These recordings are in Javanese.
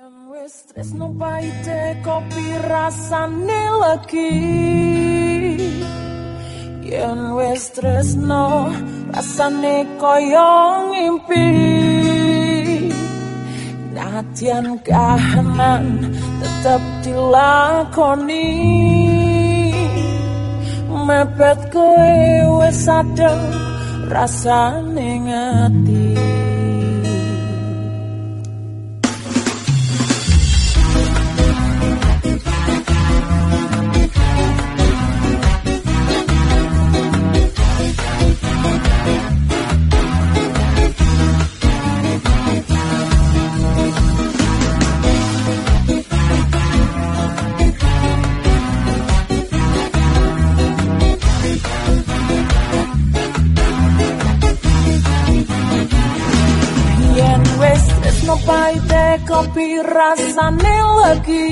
Wis tresno paite kopi rasane lagi Yen wis tresno rasane koyo ngimpi. Nadyan kahanan tetep dilakoni. Mepet kowe wis adem rasane ngati kopi rasane lagi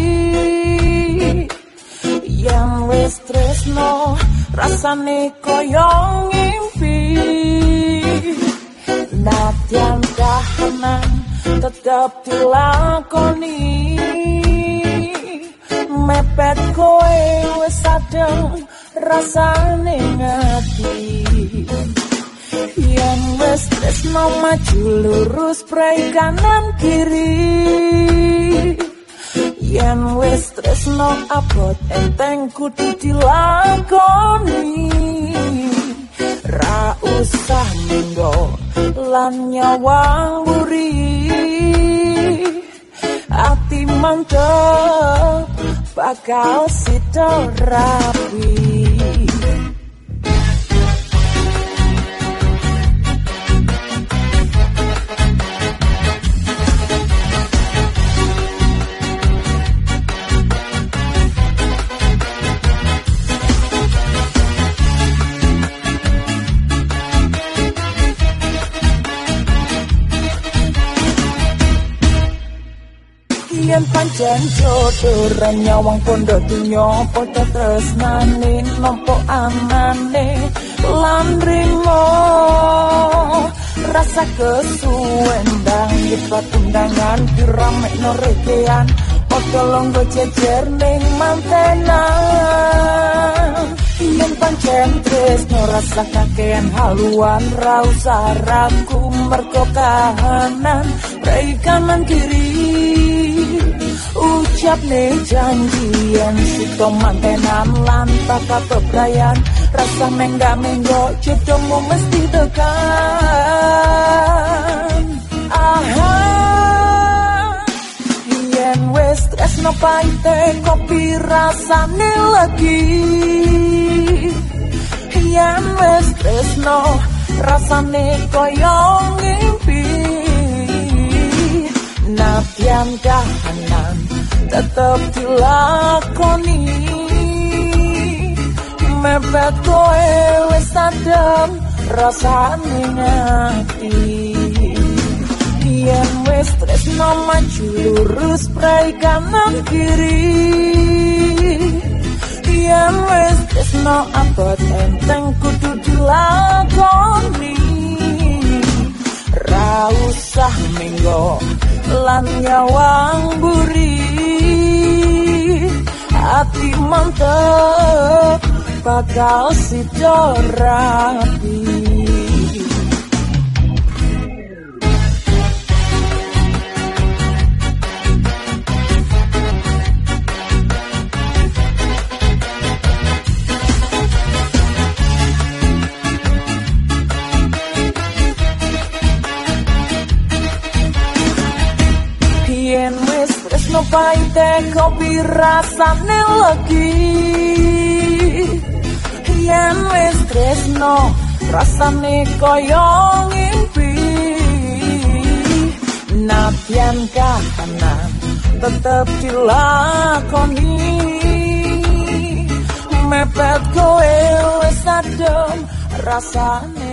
Yen wis tresno rasane koyo ngimpi. Nadyan kahanan tetep dilakoni. Mepet kowe wis adem rasane ngati Yen wis tresno maju lurus prai kanan kiri. Yen wis tresno abot enteng kudu dilakoni. Ra usah minggo lan nyawang buri Ati mantep bakal sito rapi Yen pancen jodoh renyawang pondo dunyo Podo tresnane nompo amane Lan rimo Rasa kesuwen dang Yebat undangan diramek no rekean Podo longgo jejer ning mantenan. Yen pancen tresno rasa kakean haluan Rausa ragu merko kahanan Rei kanan kiri Ucap nih janjian Sito mantenan lan tata bebrayan Rasa mengga menggo jodohmu mesti tekan. Aha. Yen wis tresno paite kopi rasane lagi Yen wis tresno rasane koyo ngimpi. Nadyan kahanan tetep dilakoni. Mepet kowe wis adem rasane ngati. Yen wis tresno maju lurus prai kanan kiri. Yen wis tresno abot enteng kudu dilakoni. Ra usah minggo lan nyawang buri Hati mantep bakal sido rapi tresno paite kopi rasane lagi Yen wis tresno rasane koyo ngimpi. Nadyan kahanan tetep dilakoni. Mepet kowe wis adem rasane